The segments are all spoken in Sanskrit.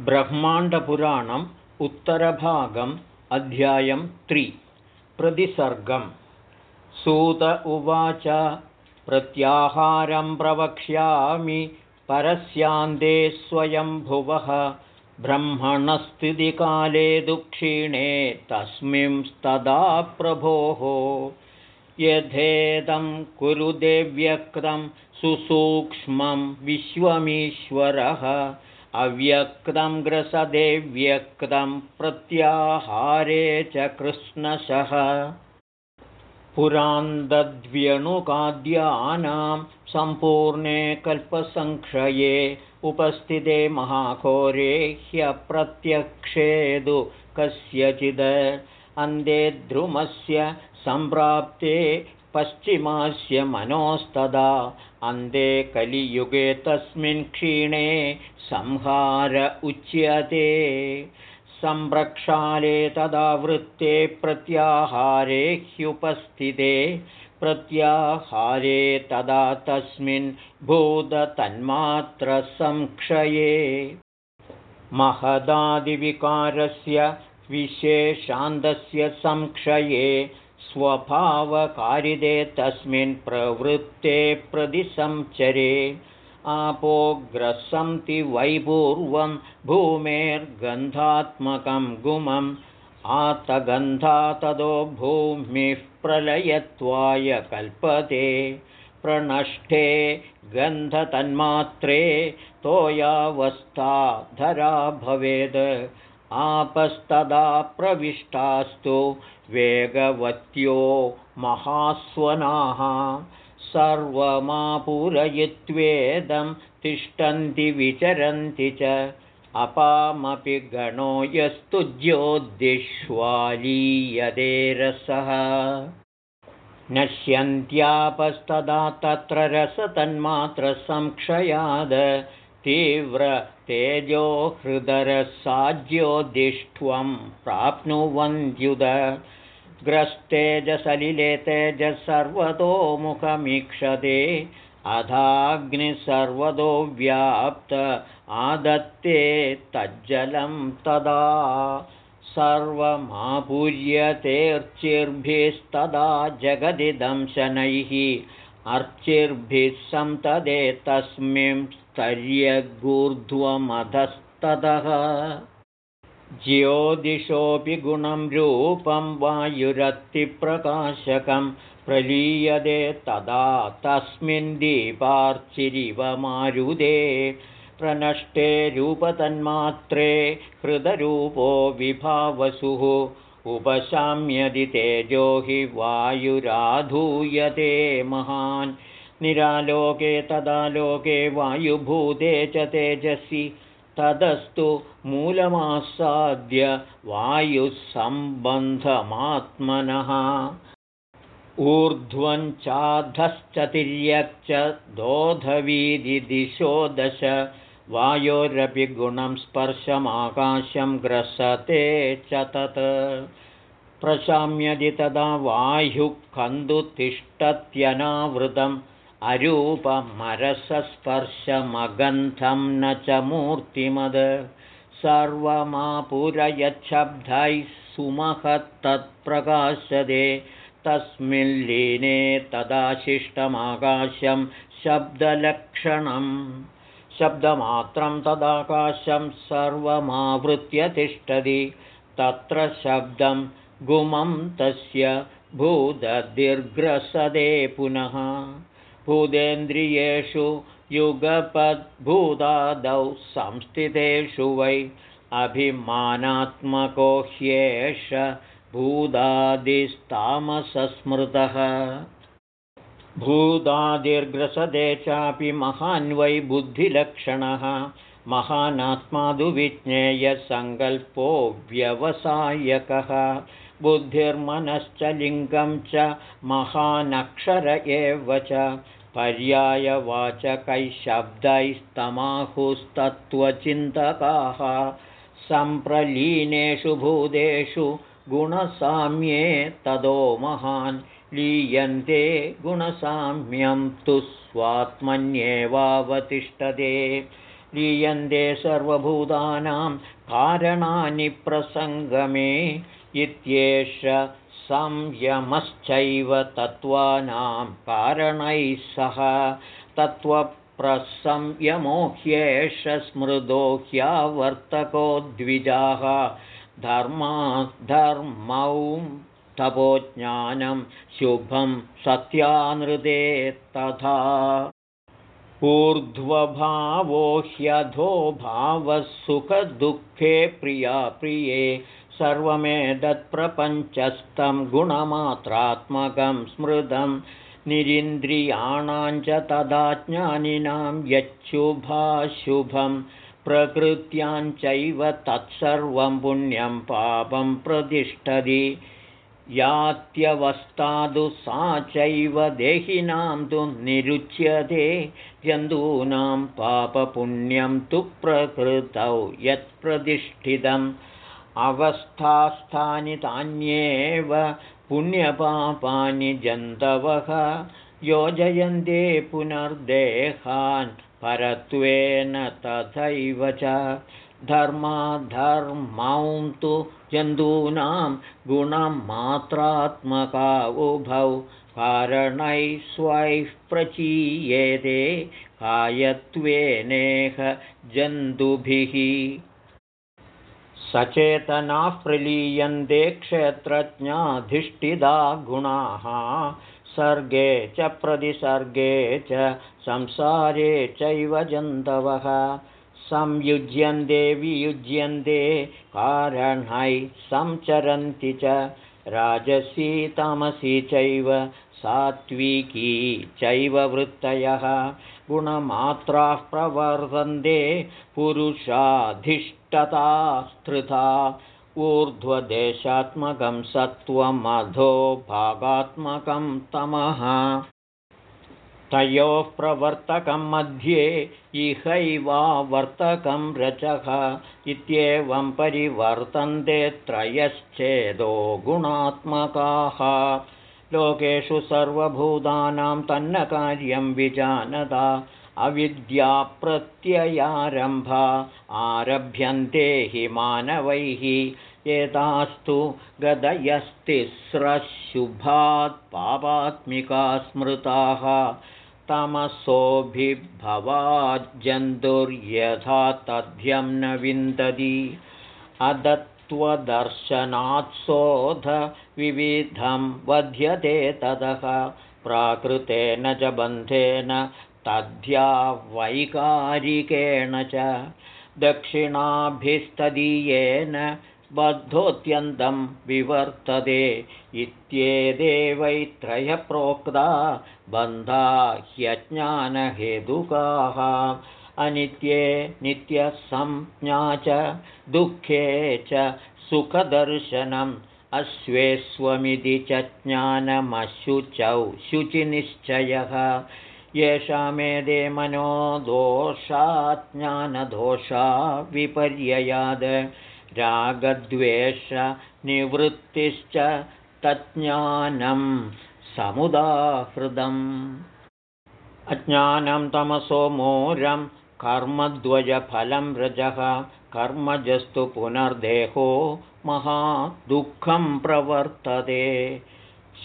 ब्रह्माण्डपुराणम् उत्तरभागम् अध्यायं त्रि। प्रतिसर्गम्। सूत उवाच प्रत्याहारं प्रवक्ष्यामि परस्यान्ते स्वयंभुवः ब्रह्मणस्थितिकाले दुक्षिणे तस्मिंस्तदा प्रभोः। यथेदं कुरुदेव्यक्तं सुसूक्ष्मं विश्वमीश्वरः अव्यक्तं ग्रसदेव्यक्तं प्रत्याहारे च कृष्णशः। पुरान्दद्व्यणुकाद्यानां सम्पूर्णे कल्पसङ्क्षये उपस्थिते महाघोरे ह्यप्रत्यक्षेदु कस्यचिद्। अन्ते ध्रुमस्य सम्प्राप्ते पश्चिमास्य मनोस्तदा अन्ते कलियुगे तस्मिन् क्षीणे संहार उच्यते। सम्प्रक्षाले तदा वृत्ते प्रत्याहारे ह्युपस्थिते। प्रत्याहारे तदा तस्मिन् भूततन्मात्रसंक्षये। महदादिविकारस्य विशेषान्तस्य संक्षये स्वभावकारिदे तस्मिन् प्रवृत्ते प्रतिसंचरे आपोग्रसन्ति वैपूर्वं भूमेर्गन्धात्मकं गुमम् आतगन्धा तदो भूमिः प्रलयत्वाय कल्पते प्रणष्ठे गन्धतन्मात्रे तोयावस्था धरा भवेद् आपस्तदा प्रविष्टास्तु वेगवत्यो महास्वनाः। सर्वमापूरयित्वेदं तिष्ठन्ति विचरन्ति च अपामपि गणो यस्तुज्योद्दिष्वालीयते रसः नश्यन्त्यापस्तदा तत्र रसतन्मात्रसंक्षयाद तीव्रतेजो हृदरसाज्योदिष्ठ्वं प्राप्नुवन्त्युद। ग्रस्तेजसलिले तेजसर्वतोमुखमीक्षते अधाग्निः सर्वतो व्याप्त आदत्ते तज्जलं तदा। सर्वमापूर्यतेऽर्चिर्भिस्तदा जगदिदं शनैः अर्चिर्भिः सन्तदे तस्मिं स्तर्यगूर्ध्वमधस्ततः ज्योतिषोऽपि गुणं रूपं वायुरत्तिप्रकाशकं प्रलीयते तदा तस्मिन् दीपार्चिरिव मारुदे प्रनष्टे रूपतन्मात्रे हृदरूपो विभावसुः। उपशाम्यदि तेजो हि वायुराधूयते महान् निरालोके तदालोके वायुभूते च तेजसि। तदस्तु मूलमासाद्य वायुःसम्बन्धमात्मनः। ऊर्ध्वञ्चाधश्च तिर्यक्च दोधवीदिदिशो दश वायोरपि गुणं स्पर्शमाकाशं ग्रसते च तत्। प्रशाम्यदि तदा वायुः कन्दुतिष्ठत्यनावृतम् अरूपमरसस्पर्शमगन्धं न च मूर्तिमद सर्वमापुरयच्छब्दैः सुमहत्तत्प्रकाशदे तस्मिन् लीने तदाशिष्टमाकाशं शब्दलक्षणं। शब्दमात्रं तदाकाशं सर्वमावृत्य तिष्ठति। तत्र शब्दं गुमं तस्य भूददीर्घ्रसदे पुनः भूतेन्द्रियेषु युगपद्भूतादौ संस्थितेषु वै अभिमानात्मको ह्येष भूतादिस्तामसस्मृतः। भूतादिर्ग्रसदे चापि महान् वै बुद्धिलक्षणः। महानात्मादुविज्ञेयसङ्कल्पो व्यवसायकः बुद्धिर्मनश्च लिङ्गं च महानक्षर एव च। पर्यायवाचकैशब्दैस्तमाहुस्तत्त्वचिन्तकाः सम्प्रलीनेषु भूतेषु गुणसाम्ये तदो महान्। लीयन्ते गुणसाम्यं तु स्वात्मन्येवावतिष्ठते। लीयन्ते सर्वभूतानां कारणानि प्रसङ्गमे इत्येष संयमश्चैव तत्त्वानां कारणैः सह तत्त्वप्रसंयमो ह्येष स्मृदो ह्यावर्तको द्विजाः धर्मौ तपोज्ञानं शुभं सत्यानृते तथा ऊर्ध्वभावो ह्यधो भावः सुखदुःखे प्रिया प्रिये सर्वमेतत्प्रपञ्चस्थं गुणमात्रात्मकं स्मृतं निरिन्द्रियाणां च तदा ज्ञानिनां यच्छुभाशुभं प्रकृत्याञ्चैव तत्सर्वं पुण्यं पापं प्रतिष्ठति। यात्यवस्थादु सा चैव देहिनां तु निरुच्यते जन्तूनां पापपुण्यं तु प्रकृतौ यत्प्रतिष्ठितम् अवस्थास्थानि तान्येव पुण्यपापानि जन्तवः योजयन्ते पुनर्देहान् परत्वेन तथैव च धर्माधर्मौ तु जन्तूनां गुणमात्रात्मका उभौ कारणैः स्वैः प्रचीयेते कायत्वेनेह जन्तुभिः सचेतनाः प्रलीयन्ते क्षेत्रज्ञाधिष्ठिता गुणाः। सर्गे च प्रतिसर्गे च संसारे चैव जन्तवः। संयुज्यन्ते वियुज्यन्ते कारणैः संचरन्ति च। राजसी तमसी चैव सात्विकी चैव वृत्तयः गुणमात्राः प्रवर्तन्ते पुरुषाधिष्ठता स्त्रिता ऊर्ध्वदेशात्मकं सत्त्वमधो भागात्मकं तमः। तयोः प्रवर्तकं मध्ये इहैवावर्तकं रचः। इत्येवं परिवर्तन्ते त्रयश्चेदो गुणात्मकाः लोकेषु सर्वभूतानां तन्न कार्यं विजानता अविद्याप्रत्ययारम्भा आरभ्यन्ते हि मानवैः। एतास्तु गदयस्तिस्रशुभात् पापात्मिका स्मृताः। तमसोऽभिभवाज्जन्तुर्यथा तथ्यं न विन्दति। अदत् त्वदर्शनात्सोध विविधं वध्यते ततः प्राकृतेन च बन्धेन तद्ध्या वैकारिकेण च दक्षिणाभिस्तदीयेन बद्धोऽत्यन्तं विवर्तते इत्येते वै त्रयप्रोक्ता बन्धा ह्यज्ञानहेतुकाः अनित्ये नित्यसंज्ञा च दुःखे च सुखदर्शनम्। अश्वेस्वमिति च ज्ञानमशुचौ शुचिनिश्चयः। येषामेदे मनो दोषाज्ञानदोषा विपर्ययाद। रागद्वेषनिवृत्तिश्च तज्ज्ञानं समुदाहृदम् अज्ञानं तमसो मोरं कर्मद्वयफलं रजः कर्मजस्तु पुनर्देहो महादुःखं प्रवर्तते।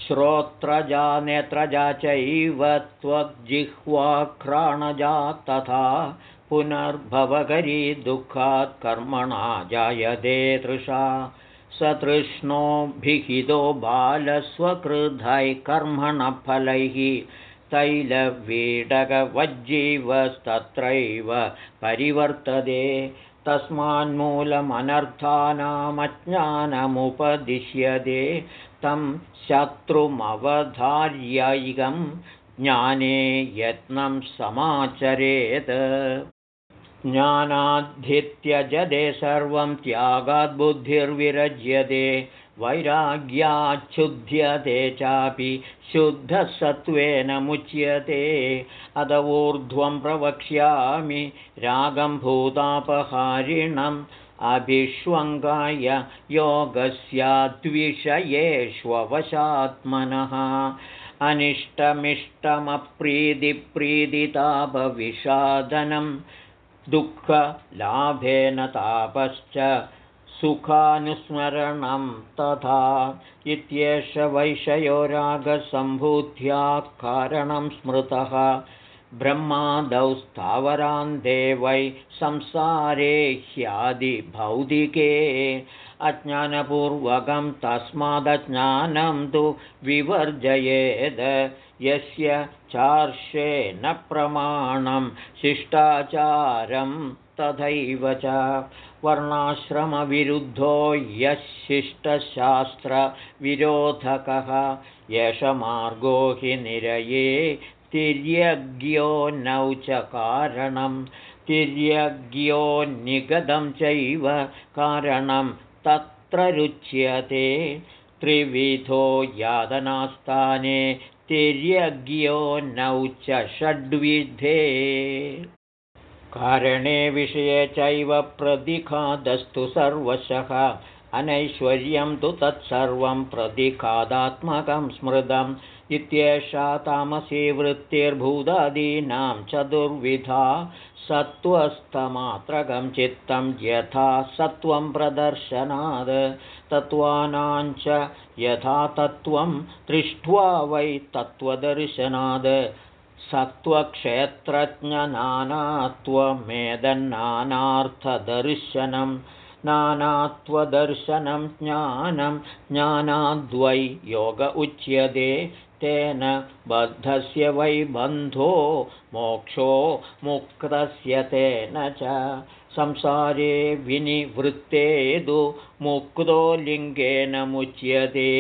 श्रोत्रजा नेत्रजा चैव त्वज्जिह्वाघ्राणजा तथा पुनर्भवकरी दुःखात् कर्मणा जायते तृषा। सतृष्णोभिहितो बालस्वकृधैः कर्मणफलैः तैलवीडकवज्जीवस्तत्रैव परिवर्तते। तस्मान्मूलमनर्थानामज्ञानमुपदिश्यते। तं शत्रुमवधार्यैकं ज्ञाने यत्नं समाचरेत्। ज्ञानाद्धित्यजते सर्वं त्यागाद्बुद्धिर्विरज्यते वैराग्याच्छुध्यते चापि शुद्धसत्त्वेन मुच्यते। अद ऊर्ध्वं प्रवक्ष्यामि रागं भूतापहारिणम् अभिष्वङ्गाय योगस्याद्विषयेष्वशात्मनः अनिष्टमिष्टमप्रीतिप्रीदितापविषादनं दुःखलाभेन तापश्च सुखानुस्मरणं तथा इत्येष वैषयो रागसम्भूत्या कारणं स्मृतः। ब्रह्मादौ स्थावरान्ते वै संसारे ह्यादिभौतिके अज्ञानपूर्वकं तस्मादज्ञानं तु विवर्जयेद्। यस्य चार्षेण प्रमाणं शिष्टाचारं तथैव च वर्णाश्रमविरुद्धो यः शिष्टशास्त्रविरोधकः एष मार्गो हि निरये तिर्यज्ञो नौ च कारणं। तिर्यज्ञो निगतं चैव कारणं तत्र रुच्यते। त्रिविधो यादनास्थाने तिर्यज्ञो नौ च षड्विधे कारणे विषये चैव प्रतिखादस्तु सर्वशः। अनैश्वर्यं तु तत्सर्वं प्रतिखादात्मकं स्मृतम्। इत्येषा तामसी वृत्तिर्भूतादीनां चतुर्विधा सत्त्वस्तमात्रकं चित्तं यथा सत्त्वं प्रदर्शनाद् तत्त्वानाञ्च यथा तत्त्वं दृष्ट्वा वै तत्त्वदर्शनाद् सत्त्वक्षेत्रज्ञनानात्वमेदन्नानार्थदर्शनं नानात्वदर्शनं ज्ञानं ज्ञानाद्वै योग उच्यते तेन बद्धस्य वै बन्धो मोक्षो मुक्तस्य तेन च। संसारे विनिवृत्तेदु मुक्तो लिङ्गेन मुच्यते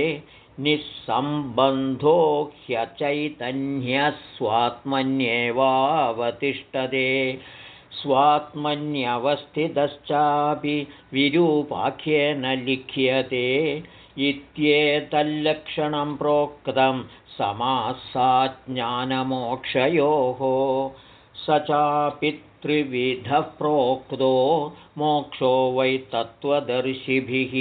निःसम्बन्धो ह्यचैतन्यस्वात्मन्येवावतिष्ठते। स्वात्मन्यवस्थितश्चापि विरूपाख्येन लिख्यते। इत्येतल्लक्षणं प्रोक्तं समासाज्ञानमोक्षयोः। स चापि त्रिविधः प्रोक्तो मोक्षो वै तत्त्वदर्शिभिः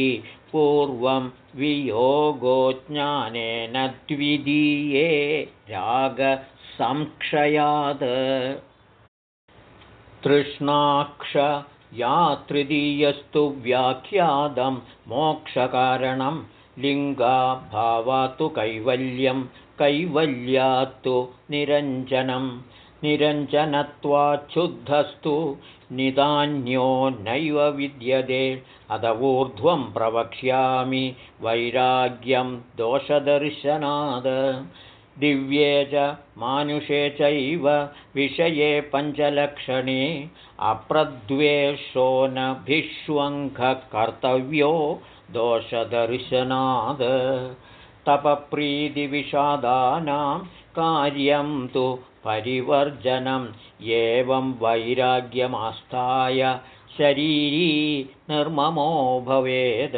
पूर्वं वियोगो ज्ञानेन द्वितीये रागसंक्षयात् तृष्णाक्ष या तृतीयस्तु व्याख्यातं मोक्षकारणं लिङ्गाभावात्तु कैवल्यं कैवल्यात्तु निरञ्जनं निरञ्जनत्वाच्छुद्धस्तु निदान्यो नैव विद्यते। अत ऊर्ध्वं प्रवक्ष्यामि वैराग्यं दोषदर्शनाद। दिव्ये च मानुषे चैव विषये पञ्चलक्षणे अप्रद्वेषो न भिष्वङ्खकर्तव्यो दोषदर्शनाद्। तपप्रीतिविषादानां कार्यं तु परिवर्जनम् एवं वैराग्यमास्थाय शरीरी निर्ममो भवेद्।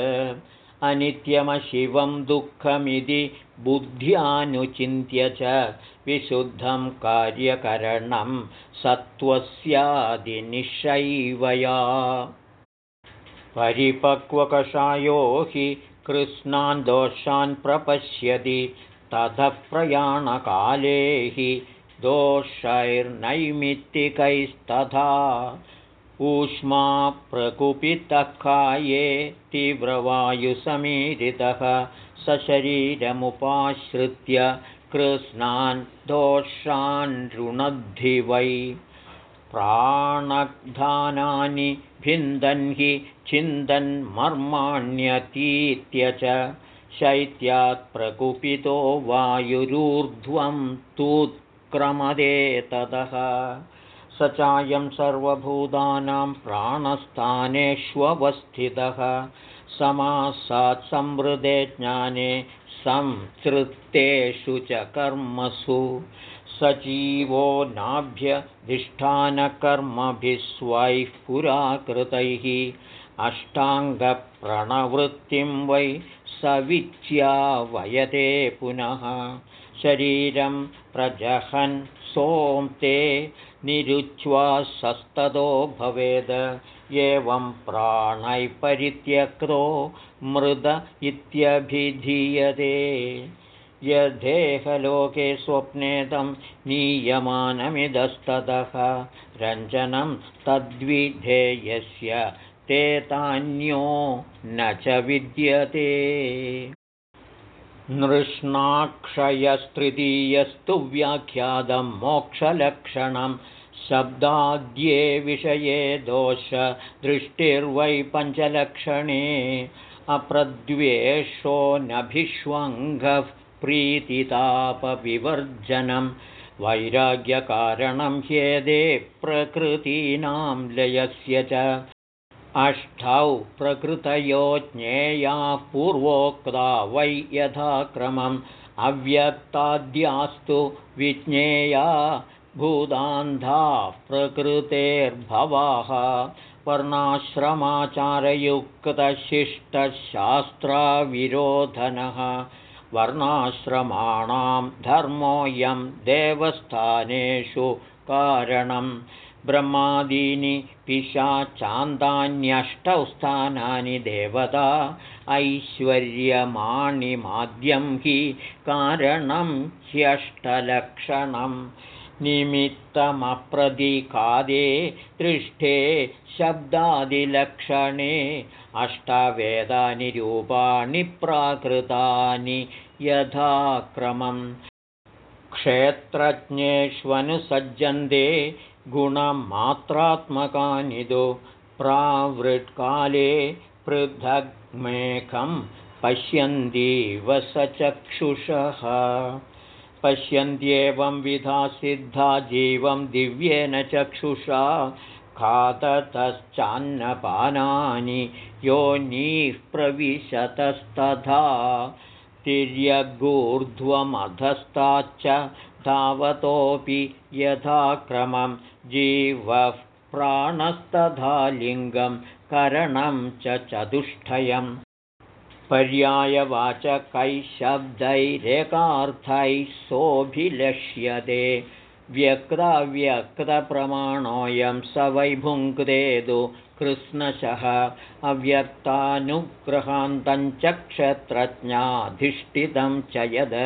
अनित्यमशिवं दुःखमिति बुद्ध्यानुचिन्त्य च विशुद्धं कार्यकरणं सत्त्वस्यादिनिश्चैवया परिपक्वकषायो हि कृष्णान् दोषान् प्रपश्यति ततः प्रयाणकाले हि दोषैर्नैमित्तिकैस्तथा ऊष्मा प्रकुपितकाये तीव्रवायुसमीरितः सशरीरमुपाश्रित्य कृष्णान् दोषान् रुणद्धि वै। प्राणग्धानानि भिन्दन् हि छिन्दन्मर्माण्यतीत्य च शैत्यात् प्रकुपितो वायुरूर्ध्वं तूत्क्रमदे ततः स चायं सर्वभूतानां प्राणस्थानेष्वस्थितः समासात् संवृदे ज्ञाने संसृत्तेषु च कर्मसु। सजीवो नाभ्यधिष्ठानकर्मभिः स्वैः पुराकृतैः। अष्टाङ्गप्रणवृत्तिं वै सविच्या वयते पुनः शरीरं प्रजहन् सोम्ते निरुच्छ्वासस्ततो भवेद्। एवं प्राणैपरित्यक्तो मृद इत्यभिधीयते। यदेहलोके स्वप्नेदं नीयमानमिदस्ततः रञ्जनं तद्विधेयस्य ते तान्यो न च विद्यते नृष्णाक्षयस्तृतीयस्तु व्याख्यातं मोक्षलक्षणं। शब्दाद्ये विषये दोष दृष्टिर्वै पञ्चलक्षणे। अप्रद्वेषो नभिष्वङ्गः प्रीतितापविवर्जनं। वैराग्यकारणं ह्येदे प्रकृतीनां लयस्य च अष्टौ प्रकृतयो ज्ञेयाः पूर्वोक्ता वै यथाक्रमम् अव्यक्ताद्यास्तु विज्ञेया भूदान्धाः प्रकृतेर्भवाः वर्णाश्रमाचारयुक्तशिष्टशास्त्राविरोधनः। वर्णाश्रमाणां धर्मोऽयं देवस्थानेषु कारणं ब्रह्मादीनि पिशाचान्दान्यष्टौ स्थानानि देवता ऐश्वर्यमाणिमाद्यं हि कारणं ह्यष्टलक्षणम् निमित्तमप्रदिकादे दृष्टे शब्दादिलक्षणे अष्टवेदानि रूपाणि प्राकृतानि यथाक्रमम्। क्षेत्रज्ञेष्वनुसज्जन्ते गुणमात्रात्मकानि दो प्रावृत्काले पृथग्मेकं पश्यन्तीव स चक्षुषः। पश्यन्त्येवं विधा सिद्धा जीवं दिव्येन चक्षुषा खादतश्चान्नपानानि योनिः प्रविशतस्तथा तिर्यगूर्ध्वमधस्ताच्च धावतोऽपि यथाक्रमं जीवः प्राणस्तथा लिङ्गं करणं च चतुष्टयम् पर्यायवाचकैः शब्दैरेकार्थैः सोऽभिलक्ष्यते। व्यक्ताव्यक्तप्रमाणोऽयं स वैभुङ्क्तेदु कृत्स्नशः अव्यक्तानुग्रहान्तञ्च क्षत्रज्ञाधिष्ठितं च यद्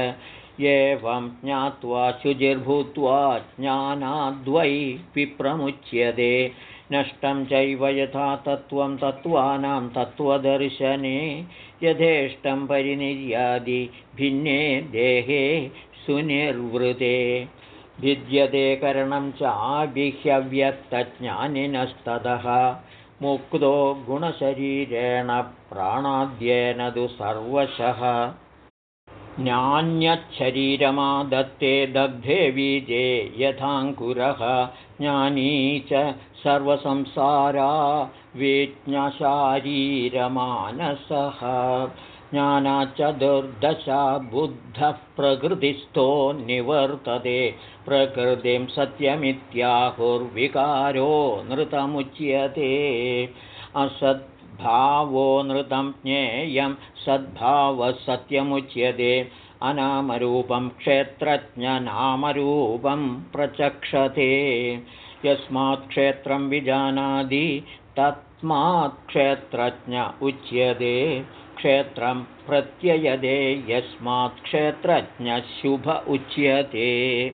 एवं ज्ञात्वा शुचिर्भूत्वा ज्ञानाद्वै विप्रमुच्यते। नष्टं चैव यथा तत्त्वं तत्त्वानां तत्त्वदर्शने। यथेष्टं परिनिर्यादि भिन्ने देहे सुनिर्वृते। भिद्यते करणं चाभिह्यव्यक्तज्ञानिनस्ततः मुक्तो गुणशरीरेण प्राणाद्येन तु सर्वशः ज्ञान्यच्छरीरमादत्ते दग्धे बीजे यथाङ्कुरः ज्ञानी च सर्वसंसारा वेज्ञशारीरमानसः ज्ञानाचतुर्दशा बुद्धः प्रकृतिस्थो निवर्तते। प्रकृतिं सत्यमित्याहुर्विकारो नृतमुच्यते असद्भावो नृतं ज्ञेयं सद्भावः सत्यमुच्यते अनामरूपं क्षेत्रज्ञनामरूपं प्रचक्षते। यस्मात् क्षेत्रं विजानाति तस्मात् क्षेत्रज्ञ उच्यते। क्षेत्रं प्रत्ययदे यस्मात् क्षेत्रज्ञशुभ उच्यते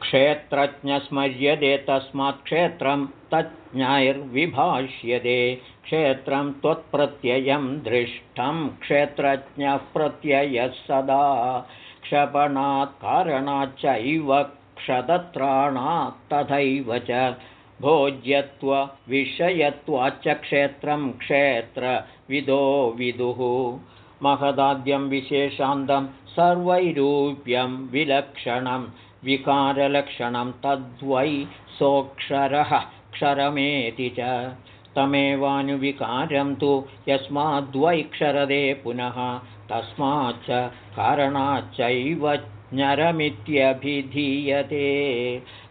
क्षेत्रज्ञस्मर्यते तस्मात् क्षेत्रं तज्ज्ञैर्विभाष्यते क्षेत्रं त्वत्प्रत्ययं दृष्टं क्षेत्रज्ञः प्रत्ययः सदा। क्षपणात् कारणाच्चैव क्षतत्राणात् तथैव च भोज्यत्वविषयत्वाच्च क्षेत्रं क्षेत्रविदो विदुः। महदाद्यं विशेषान्तं सर्वैरूप्यं विलक्षणं विकारलक्षणं तद्वै सोऽक्षरः क्षरमेति च। तमेवानुविकारं तु यस्माद्वैक्षरदे पुनः तस्माच्च कारणाच्चैव ज्ञरमित्यभिधीयते।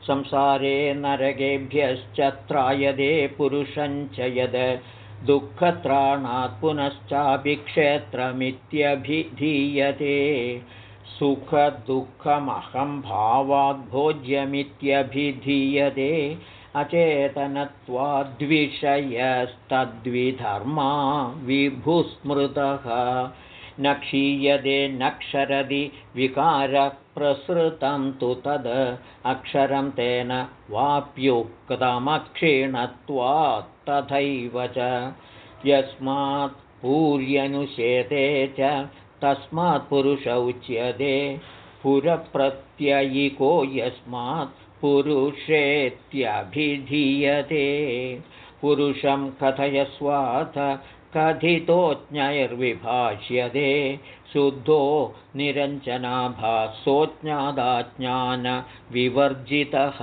संसारे नरकेभ्यश्च त्रायदे पुरुषञ्च यद् दुःखत्राणात् पुनश्चापि क्षेत्रमित्यभिधीयते सुखदुःखमहम्भावाद्भोज्यमित्यभिधीयते अचेतनत्वाद्विषयस्तद्विधर्मा विभुस्मृतः। न क्षीयते न क्षरति विकारप्रसृतं तु तद्। अक्षरं तेन वाप्युक्तमक्षीणत्वात् तथैव च। यस्मात् पूर्यनुषेते च तस्मात् पुरुष उच्यते। पुरप्रत्ययिको यस्मात् पुरुषेत्यभिधीयते। पुरुषं कथयस्वाथ कथितो ज्ञैर्विभाष्यते शुद्धो निरञ्जनाभासोज्ञादाज्ञानविवर्जितः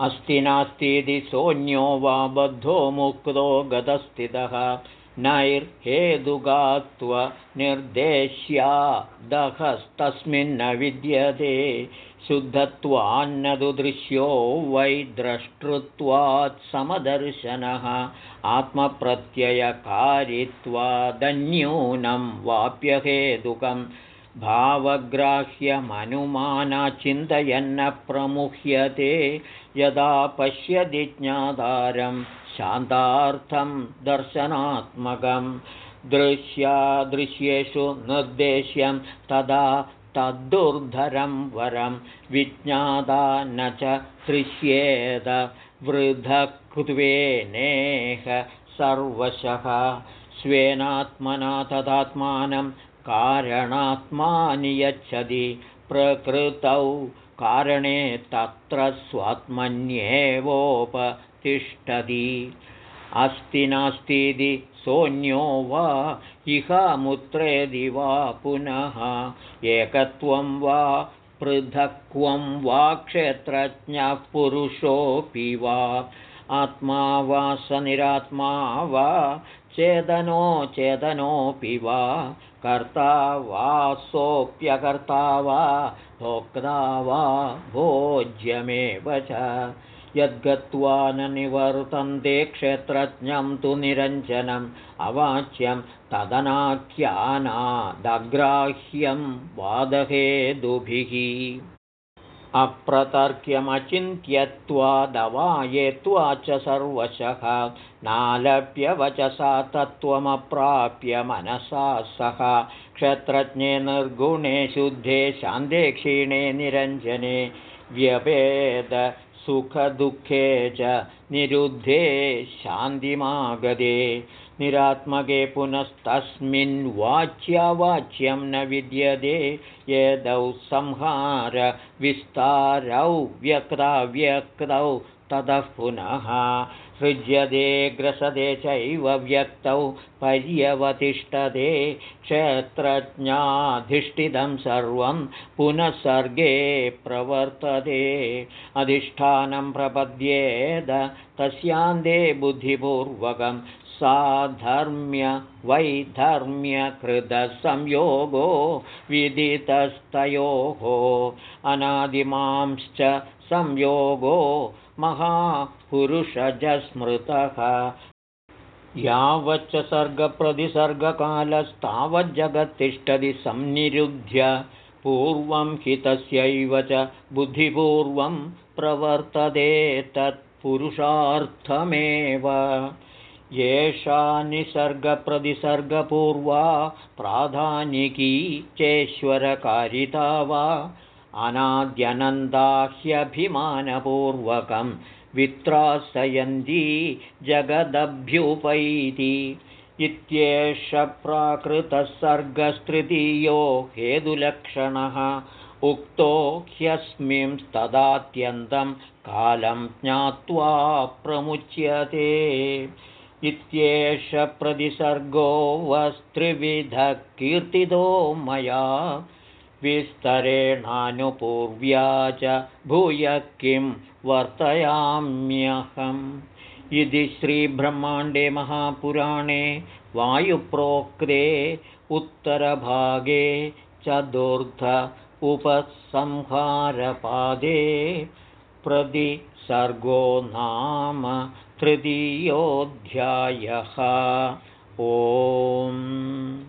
अस्ति नास्तीति सोऽन्यो वा बद्धो मुक्तो गतस्थितः नैर्हेदुगात्वनिर्देश्यादहस्तस्मिन्न विद्यते। शुद्धत्वान्नदु दृश्यो वै द्रष्टृत्वात् समदर्शनः। आत्मप्रत्ययकारित्वादन्यूनं वाप्यहेतुकं भावग्राह्यमनुमानचिन्तयन्न यदा पश्यति ज्ञातारं शान्तार्थं दर्शनात्मकं। दृश्यादृश्येषु निर्देश्यं तदा तद्दुर्धरं वरं। विज्ञाता न च हृष्येद वृधकृत्वेनेह सर्वशः। स्वेनात्मना तदात्मानं कारणात्मानि यच्छति प्रकृतौ। कारणे तत्र स्वात्मन्येवोपतिष्ठति। अस्ति नास्तीति सोऽन्यो वा इहामुत्रेदि वा पुनः। एकत्वं वा पृथक्त्वं वा क्षेत्रज्ञः पुरुषोऽपि वा। आत्मा वा सनिरात्मा वा चेदनो चेदनोऽपि वा कर्ता वा सोऽप्यकर्ता वा भोक्ता वा भोज्यमेव च। यद्गत्वा न निवर्तन्ते क्षेत्रज्ञं तु निरञ्जनम् अवाच्यं तदनाख्यानादग्राह्यं वादहेदुभिः अप्रतर्क्यमचिन्त्यत्वादवायेत्वा च सर्वशः नालप्यवचसा तत्त्वमप्राप्य मनसा सह। क्षत्रज्ञे निर्गुणे शुद्धे शान्ते क्षीणे निरञ्जने व्यपेद सुखदुःखे च निरुद्धे शान्तिमागदे निरात्मके पुनस्तस्मिन् वाच्यावाच्यं न विद्यते यदौ संहारविस्तारौ व्यक्ताव्यक्तौ ततः पुनः सृज्यते ग्रसते चैव व्यक्तौ पर्यवतिष्ठते क्षेत्रज्ञाधिष्ठितं सर्वं पुनः सर्गे प्रवर्तते। अधिष्ठानं प्रपद्येद तस्यान्ते बुद्धिपूर्वकं साधर्म्यवैधर्म्यकृतसंयोगो विदितस्तयोः अनादिमांश्च संयोगो महापुरुषजस्मृतः। यावच्च सर्गप्रतिसर्गकालस्तावज्जगत्तिष्ठति संनिरुध्य पूर्वं हि तस्यैव च बुद्धिपूर्वं प्रवर्तते तत्पुरुषार्थमेव येषा निसर्गप्रतिसर्गपूर्वा प्राधानिकी चेश्वरकारिता वा अनाद्यनन्दाह्यभिमानपूर्वकं वित्रासयन्ती जगदभ्युपैति इत्येष प्राकृतसर्गस्तृतीयो हेतुलक्षणः उक्तो ह्यस्मिंस्तदात्यन्तं कालं ज्ञात्वा प्रमुच्यते इत्येष प्रतिसर्गो वस्त्रिविधः कीर्तितो मया विस्तरेणानुपूर्व्या च भूय किं वर्तयाम्यहम्। इति श्रीब्रह्माण्डे महापुराणे वायुप्रोक्ते उत्तरभागे चतुर्थ उपसंहारपादे प्रतिसर्गो नाम तृतीयोऽध्यायः. ओम्